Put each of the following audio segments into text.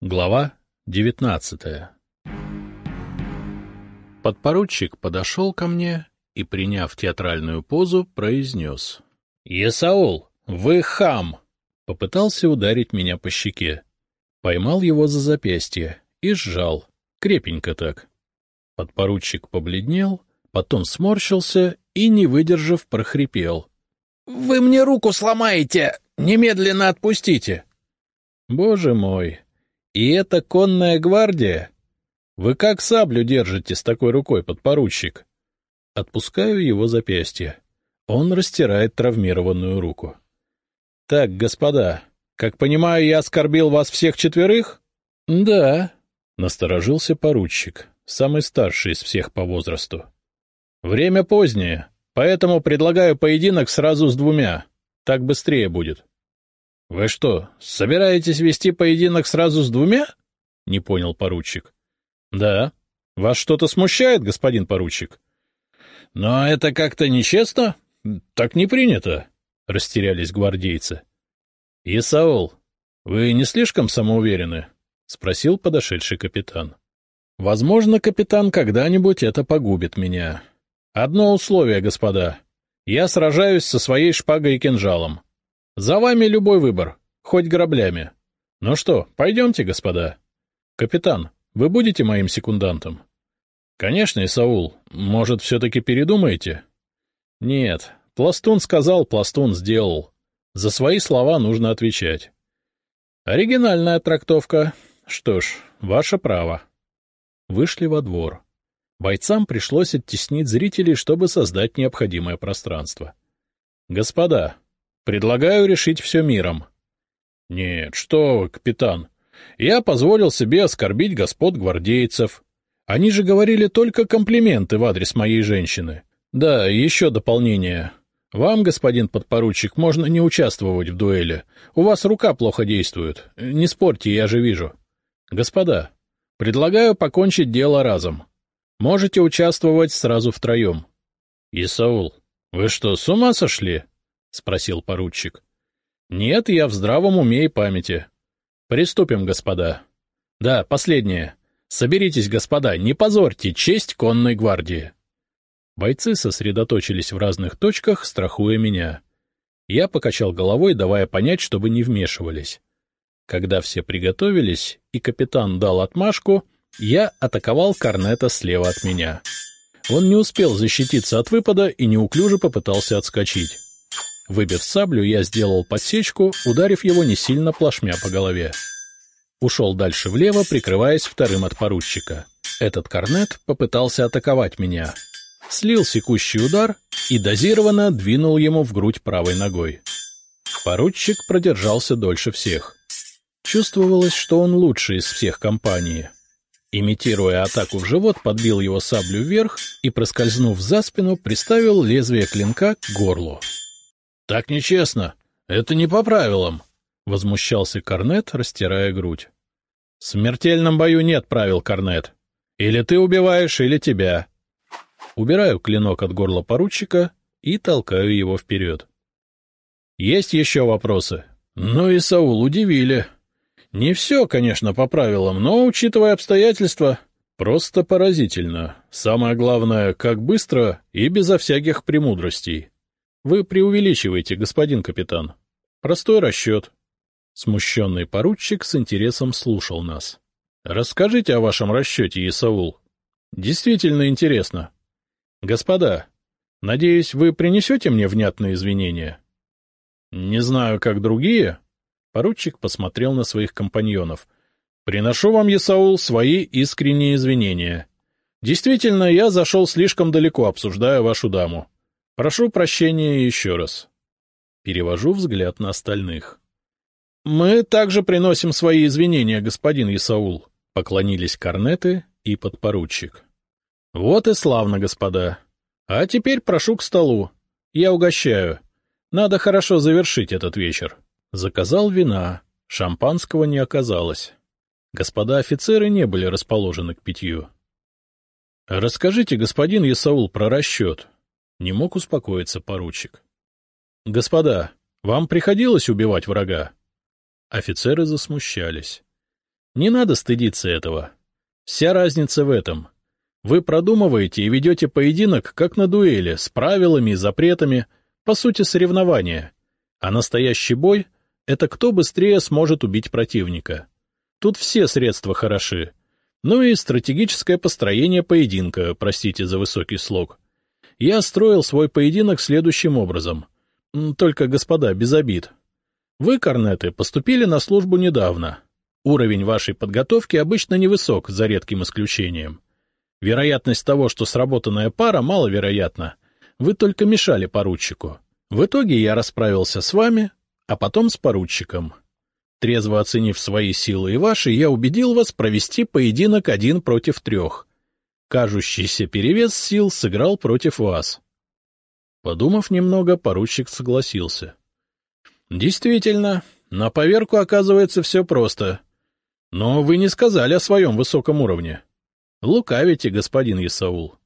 Глава девятнадцатая Подпоручик подошел ко мне и, приняв театральную позу, произнес. — Есаул, вы хам! Попытался ударить меня по щеке. Поймал его за запястье и сжал. Крепенько так. Подпоручик побледнел, потом сморщился и, не выдержав, прохрипел. — Вы мне руку сломаете! Немедленно отпустите! — Боже мой! И это конная гвардия? Вы как саблю держите с такой рукой, подпоручик? Отпускаю его запястье. Он растирает травмированную руку. — Так, господа, как понимаю, я оскорбил вас всех четверых? — Да, — насторожился поручик, самый старший из всех по возрасту. — Время позднее, поэтому предлагаю поединок сразу с двумя. Так быстрее будет. — Вы что, собираетесь вести поединок сразу с двумя? — не понял поручик. — Да. Вас что-то смущает, господин поручик? — Но это как-то нечестно. Так не принято, — растерялись гвардейцы. — Исаул, вы не слишком самоуверены? — спросил подошедший капитан. — Возможно, капитан, когда-нибудь это погубит меня. Одно условие, господа. Я сражаюсь со своей шпагой и кинжалом. За вами любой выбор, хоть граблями. Ну что, пойдемте, господа. Капитан, вы будете моим секундантом? Конечно, Исаул. Может, все-таки передумаете? Нет, Пластун сказал, Пластун сделал. За свои слова нужно отвечать. Оригинальная трактовка. Что ж, ваше право. Вышли во двор. Бойцам пришлось оттеснить зрителей, чтобы создать необходимое пространство. — Господа, Предлагаю решить все миром. — Нет, что вы, капитан. Я позволил себе оскорбить господ гвардейцев. Они же говорили только комплименты в адрес моей женщины. Да, еще дополнение. Вам, господин подпоручик, можно не участвовать в дуэли. У вас рука плохо действует. Не спорьте, я же вижу. Господа, предлагаю покончить дело разом. Можете участвовать сразу втроем. Исаул, вы что, с ума сошли? — спросил поручик. — Нет, я в здравом уме и памяти. — Приступим, господа. — Да, последнее. Соберитесь, господа, не позорьте честь конной гвардии. Бойцы сосредоточились в разных точках, страхуя меня. Я покачал головой, давая понять, чтобы не вмешивались. Когда все приготовились и капитан дал отмашку, я атаковал Корнета слева от меня. Он не успел защититься от выпада и неуклюже попытался отскочить. Выбив саблю, я сделал подсечку, ударив его не сильно плашмя по голове. Ушел дальше влево, прикрываясь вторым от поручика. Этот корнет попытался атаковать меня. Слил секущий удар и дозированно двинул ему в грудь правой ногой. Поручик продержался дольше всех. Чувствовалось, что он лучший из всех компании. Имитируя атаку в живот, подбил его саблю вверх и, проскользнув за спину, приставил лезвие клинка к горлу. — Так нечестно. Это не по правилам, — возмущался Корнет, растирая грудь. — В смертельном бою нет правил, Корнет. Или ты убиваешь, или тебя. Убираю клинок от горла поручика и толкаю его вперед. Есть еще вопросы? Ну и Саул удивили. Не все, конечно, по правилам, но, учитывая обстоятельства, просто поразительно. Самое главное, как быстро и безо всяких премудростей. Вы преувеличиваете, господин капитан. Простой расчет. Смущенный поручик с интересом слушал нас. Расскажите о вашем расчете, Исаул. Действительно интересно. Господа, надеюсь, вы принесете мне внятные извинения? Не знаю, как другие. Поручик посмотрел на своих компаньонов. Приношу вам, Исаул, свои искренние извинения. Действительно, я зашел слишком далеко, обсуждая вашу даму. Прошу прощения еще раз. Перевожу взгляд на остальных. — Мы также приносим свои извинения, господин Исаул, — поклонились корнеты и подпоручик. — Вот и славно, господа. А теперь прошу к столу. Я угощаю. Надо хорошо завершить этот вечер. Заказал вина. Шампанского не оказалось. Господа офицеры не были расположены к питью. — Расскажите, господин Исаул, про расчет. Не мог успокоиться поручик. — Господа, вам приходилось убивать врага? Офицеры засмущались. — Не надо стыдиться этого. Вся разница в этом. Вы продумываете и ведете поединок, как на дуэли, с правилами и запретами, по сути, соревнования. А настоящий бой — это кто быстрее сможет убить противника. Тут все средства хороши. Ну и стратегическое построение поединка, простите за высокий слог. Я строил свой поединок следующим образом. Только, господа, без обид. Вы, корнеты, поступили на службу недавно. Уровень вашей подготовки обычно невысок, за редким исключением. Вероятность того, что сработанная пара, маловероятна. Вы только мешали поручику. В итоге я расправился с вами, а потом с поручиком. Трезво оценив свои силы и ваши, я убедил вас провести поединок один против трех. Кажущийся перевес сил сыграл против вас. Подумав немного, поручик согласился. — Действительно, на поверку оказывается все просто. Но вы не сказали о своем высоком уровне. Лукавите, господин Исаул.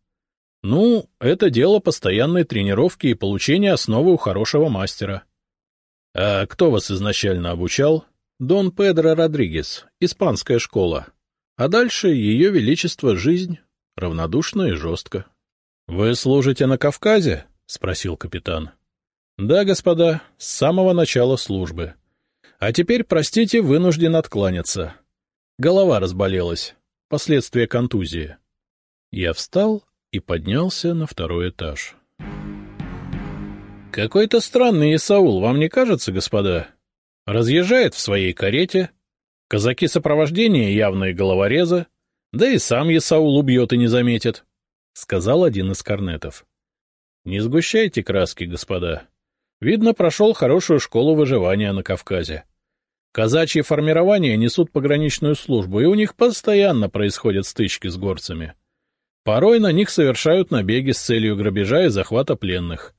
Ну, это дело постоянной тренировки и получения основы у хорошего мастера. А кто вас изначально обучал? Дон Педро Родригес, испанская школа. А дальше ее величество жизнь, равнодушно и жестко. — Вы служите на Кавказе? — спросил капитан. — Да, господа, с самого начала службы. А теперь, простите, вынужден откланяться. Голова разболелась. Последствия контузии. Я встал и поднялся на второй этаж. — Какой-то странный Исаул, вам не кажется, господа? Разъезжает в своей карете, казаки сопровождения явные головорезы, да и сам Исаул убьет и не заметит, — сказал один из корнетов. — Не сгущайте краски, господа. Видно, прошел хорошую школу выживания на Кавказе. Казачьи формирования несут пограничную службу, и у них постоянно происходят стычки с горцами. Порой на них совершают набеги с целью грабежа и захвата пленных.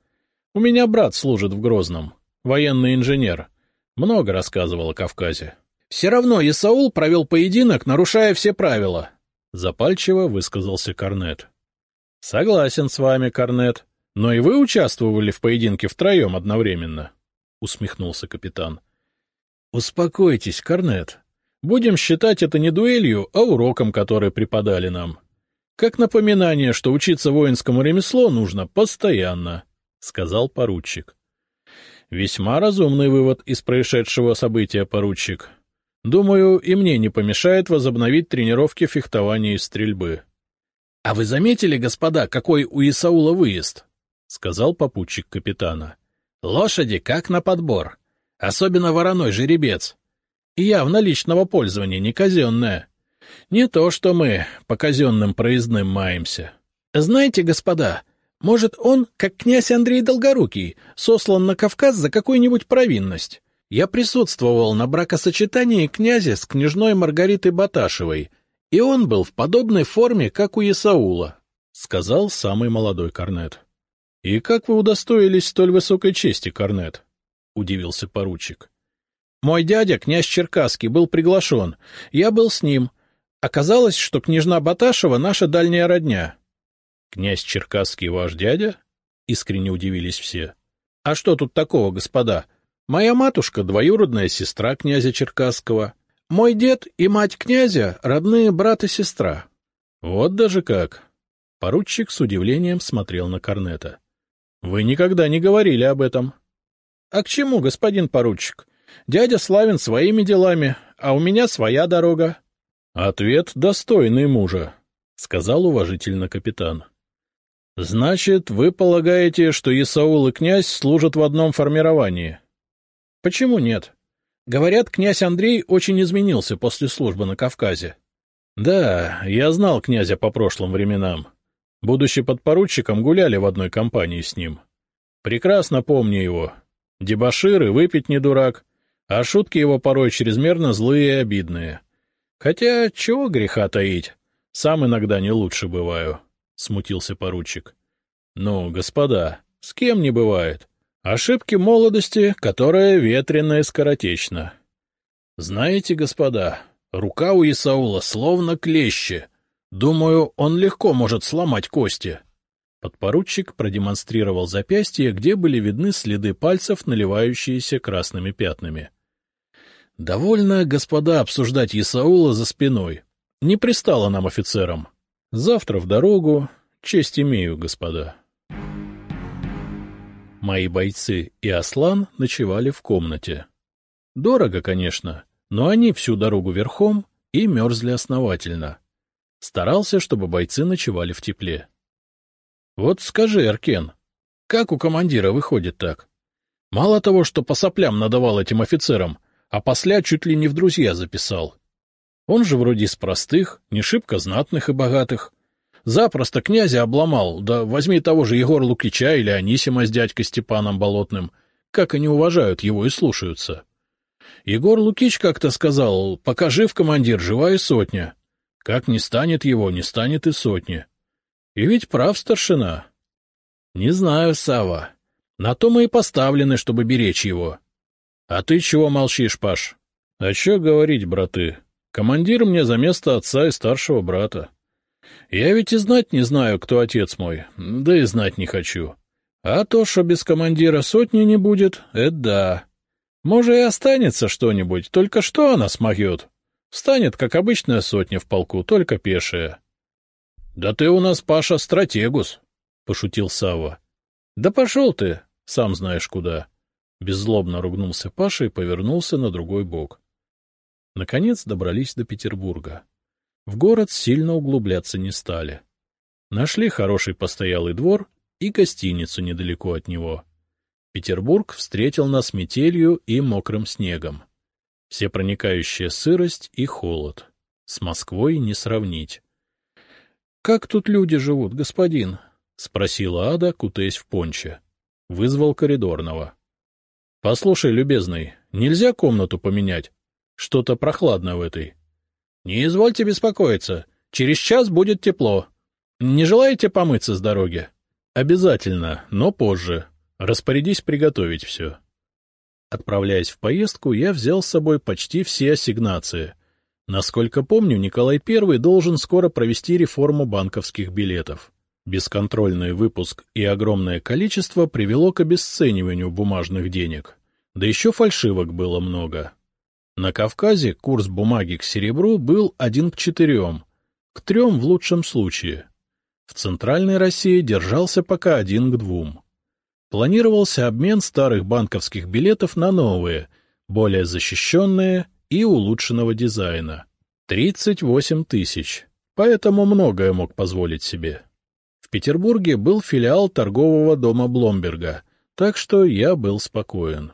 У меня брат служит в Грозном, военный инженер. Много рассказывал о Кавказе. — Все равно Исаул провел поединок, нарушая все правила, — запальчиво высказался Корнет. — Согласен с вами, Корнет. Но и вы участвовали в поединке втроем одновременно, — усмехнулся капитан. — Успокойтесь, Корнет. Будем считать это не дуэлью, а уроком, который преподали нам. Как напоминание, что учиться воинскому ремеслу нужно постоянно, — сказал поручик. Весьма разумный вывод из происшедшего события, поручик. Думаю, и мне не помешает возобновить тренировки фехтования и стрельбы. — А вы заметили, господа, какой у Исаула выезд? — сказал попутчик капитана. — Лошади как на подбор. Особенно вороной жеребец. Явно личного пользования, не казенное. Не то, что мы по казенным проездным маемся. Знаете, господа, может, он, как князь Андрей Долгорукий, сослан на Кавказ за какую-нибудь провинность? Я присутствовал на бракосочетании князя с княжной Маргаритой Баташевой, и он был в подобной форме, как у Исаула, — сказал самый молодой Корнет. — И как вы удостоились столь высокой чести, Корнет? — удивился поручик. — Мой дядя, князь Черкасский, был приглашен. Я был с ним. Оказалось, что княжна Баташева — наша дальняя родня. — Князь Черкасский ваш дядя? — искренне удивились все. — А что тут такого, господа? Моя матушка — двоюродная сестра князя Черкасского. Мой дед и мать князя — родные брат и сестра. — Вот даже как! Поручик с удивлением смотрел на Корнета. — Вы никогда не говорили об этом. — а к чему, господин поручик? Дядя славен своими делами, а у меня своя дорога. — Ответ достойный мужа, — сказал уважительно капитан. — Значит, вы полагаете, что Исаул и князь служат в одном формировании? — Почему нет? Говорят, князь Андрей очень изменился после службы на Кавказе. — Да, я знал князя по прошлым временам. Будучи подпоручиком, гуляли в одной компании с ним. Прекрасно помню его, Дебошир и выпить не дурак, а шутки его порой чрезмерно злые и обидные. Хотя, чего греха таить, сам иногда не лучше бываю, — смутился поручик. — Ну, господа, с кем не бывает? Ошибки молодости, которая ветреная и скоротечна. Знаете, господа, рука у Исаула словно клещи. Думаю, он легко может сломать кости. Подпоручик продемонстрировал запястье, где были видны следы пальцев, наливающиеся красными пятнами. Довольно, господа, обсуждать Исаула за спиной. Не пристало нам офицерам. Завтра в дорогу. Честь имею, господа. Мои бойцы и Аслан ночевали в комнате. Дорого, конечно, но они всю дорогу верхом и мерзли основательно. Старался, чтобы бойцы ночевали в тепле. — Вот скажи, Аркен, как у командира выходит так? Мало того, что по соплям надавал этим офицерам, а после чуть ли не в друзья записал. Он же вроде из простых, не шибко знатных и богатых. Запросто князя обломал, да возьми того же Егора Лукича или Анисима с дядькой Степаном Болотным. Как они уважают его и слушаются. Егор Лукич как-то сказал, пока жив командир, живая сотня. Как не станет его, не станет и сотни. И ведь прав старшина. Не знаю, Сава. На то мы и поставлены, чтобы беречь его. А ты чего молчишь, Паш? А что говорить, браты? Командир мне за место отца и старшего брата. Я ведь и знать не знаю, кто отец мой, да и знать не хочу. А то, что без командира сотни не будет, это да. Может, и останется что-нибудь, только что она смогет? Станет, как обычная сотня в полку, только пешая. — Да ты у нас, Паша, стратегус, — пошутил Савва. — Да пошел ты, сам знаешь куда. Беззлобно ругнулся Паша и повернулся на другой бок. Наконец добрались до Петербурга. В город сильно углубляться не стали. Нашли хороший постоялый двор и гостиницу недалеко от него. Петербург встретил нас метелью и мокрым снегом. Всепроникающая сырость и холод. С Москвой не сравнить. — Как тут люди живут, господин? — спросила Ада, кутаясь в понче. Вызвал коридорного. — Послушай, любезный, нельзя комнату поменять? Что-то прохладно в этой. — Не извольте беспокоиться. Через час будет тепло. Не желаете помыться с дороги? — Обязательно, но позже. Распорядись приготовить все. Отправляясь в поездку, я взял с собой почти все ассигнации. Насколько помню, Николай I должен скоро провести реформу банковских билетов. Бесконтрольный выпуск и огромное количество привело к обесцениванию бумажных денег. Да еще фальшивок было много. На Кавказе курс бумаги к серебру был один к четырем, к трем в лучшем случае. В Центральной России держался пока один к двум. Планировался обмен старых банковских билетов на новые, более защищенные и улучшенного дизайна. 38 тысяч, поэтому многое мог позволить себе. В Петербурге был филиал торгового дома Бломберга, так что я был спокоен.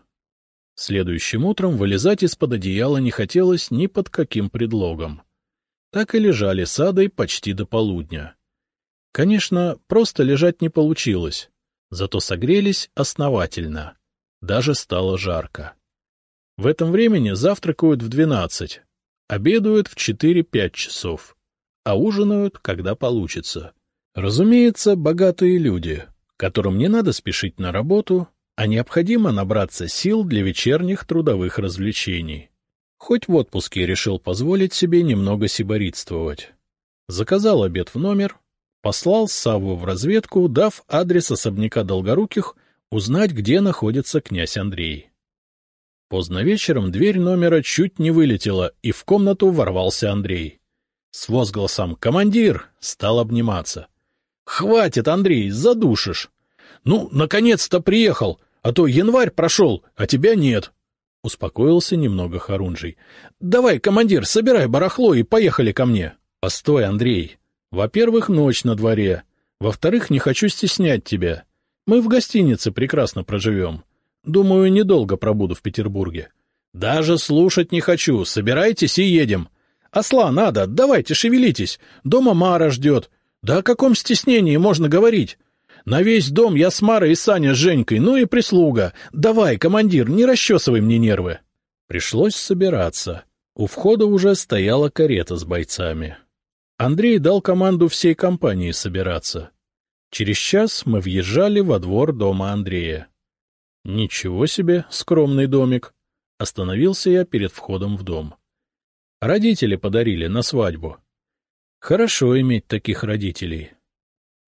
Следующим утром вылезать из-под одеяла не хотелось ни под каким предлогом. Так и лежали садой почти до полудня. Конечно, просто лежать не получилось, зато согрелись основательно. Даже стало жарко. В этом времени завтракают в двенадцать, обедают в четыре-пять часов, а ужинают, когда получится. Разумеется, богатые люди, которым не надо спешить на работу, а необходимо набраться сил для вечерних трудовых развлечений. Хоть в отпуске решил позволить себе немного сиборитствовать. Заказал обед в номер, послал Савву в разведку, дав адрес особняка Долгоруких, узнать, где находится князь Андрей. Поздно вечером дверь номера чуть не вылетела, и в комнату ворвался Андрей. С возгласом «Командир!» стал обниматься. «Хватит, Андрей, задушишь!» «Ну, наконец-то приехал! А то январь прошел, а тебя нет. — успокоился немного Харунжий. — Давай, командир, собирай барахло и поехали ко мне. — Постой, Андрей. Во-первых, ночь на дворе. Во-вторых, не хочу стеснять тебя. Мы в гостинице прекрасно проживем. Думаю, недолго пробуду в Петербурге. — Даже слушать не хочу. Собирайтесь и едем. — Осла надо, давайте, шевелитесь. Дома Мара ждет. Да о каком стеснении можно говорить? На весь дом я с Марой и Саня с Женькой, ну и прислуга. Давай, командир, не расчесывай мне нервы. Пришлось собираться. У входа уже стояла карета с бойцами. Андрей дал команду всей компании собираться. Через час мы въезжали во двор дома Андрея. Ничего себе, скромный домик. Остановился я перед входом в дом. Родители подарили на свадьбу. Хорошо иметь таких родителей. —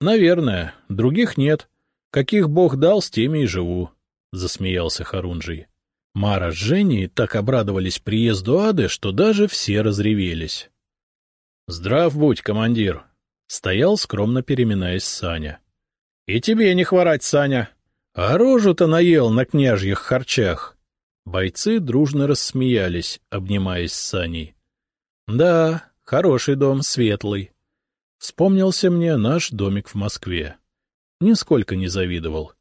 Наверное. Других нет. Каких бог дал, с теми и живу, — засмеялся Харунжий. Мара с Женей так обрадовались приезду Ады, что даже все разревелись. — Здрав будь, командир! — стоял, скромно переминаясь Саня. — И тебе не хворать, Саня! А рожу-то наел на княжьих харчах! Бойцы дружно рассмеялись, обнимаясь с Саней. — Да, хороший дом, светлый. Вспомнился мне наш домик в Москве. Нисколько не завидовал.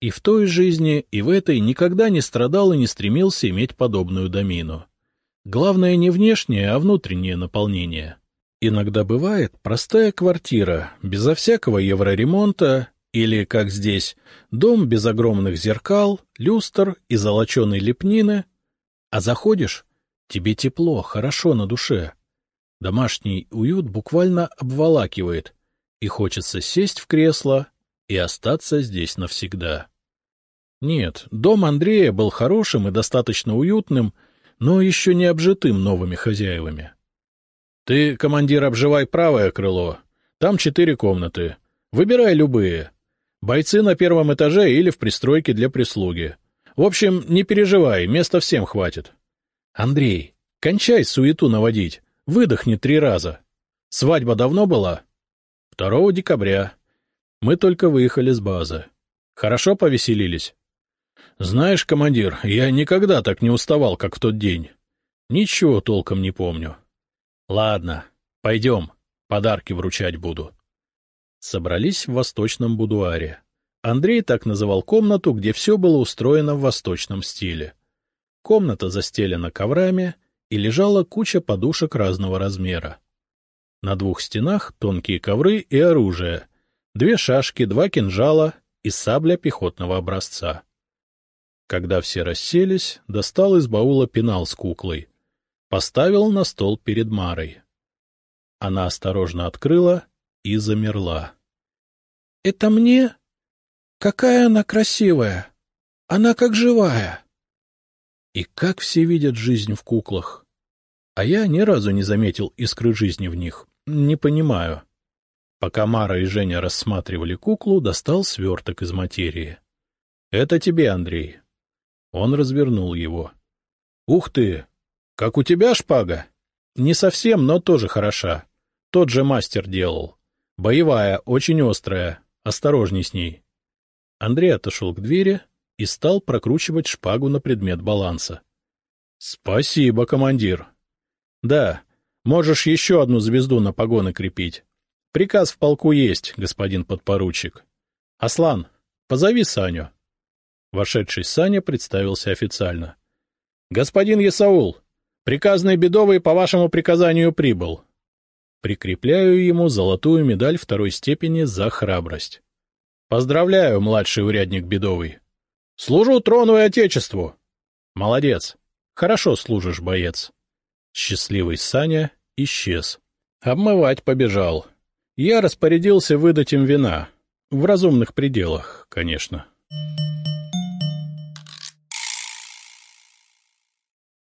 И в той жизни, и в этой никогда не страдал и не стремился иметь подобную домину. Главное не внешнее, а внутреннее наполнение. Иногда бывает простая квартира, безо всякого евроремонта, или, как здесь, дом без огромных зеркал, люстр и золоченой лепнины, а заходишь — тебе тепло, хорошо на душе. Домашний уют буквально обволакивает, и хочется сесть в кресло и остаться здесь навсегда. Нет, дом Андрея был хорошим и достаточно уютным, но еще не обжитым новыми хозяевами. — Ты, командир, обживай правое крыло. Там четыре комнаты. Выбирай любые. Бойцы на первом этаже или в пристройке для прислуги. В общем, не переживай, места всем хватит. — Андрей, кончай суету наводить. Выдохни три раза. Свадьба давно была? Второго декабря. Мы только выехали с базы. Хорошо повеселились? Знаешь, командир, я никогда так не уставал, как в тот день. Ничего толком не помню. Ладно, пойдем, подарки вручать буду. Собрались в восточном будуаре. Андрей так называл комнату, где все было устроено в восточном стиле. Комната застелена коврами, и лежала куча подушек разного размера. На двух стенах тонкие ковры и оружие, две шашки, два кинжала и сабля пехотного образца. Когда все расселись, достал из баула пенал с куклой. Поставил на стол перед Марой. Она осторожно открыла и замерла. — Это мне? Какая она красивая! Она как живая! И как все видят жизнь в куклах. А я ни разу не заметил искры жизни в них. Не понимаю. Пока Мара и Женя рассматривали куклу, достал сверток из материи. — Это тебе, Андрей. Он развернул его. — Ух ты! Как у тебя шпага? Не совсем, но тоже хороша. Тот же мастер делал. Боевая, очень острая. Осторожней с ней. Андрей отошел к двери, и стал прокручивать шпагу на предмет баланса. — Спасибо, командир. — Да, можешь еще одну звезду на погоны крепить. Приказ в полку есть, господин подпоручик. — Аслан, позови Саню. Вошедший Саня представился официально. — Господин Есаул, приказный бедовый по вашему приказанию прибыл. Прикрепляю ему золотую медаль второй степени за храбрость. — Поздравляю, младший урядник бедовый. — Служу трону и отечеству. — Молодец. Хорошо служишь, боец. Счастливый Саня исчез. Обмывать побежал. Я распорядился выдать им вина. В разумных пределах, конечно.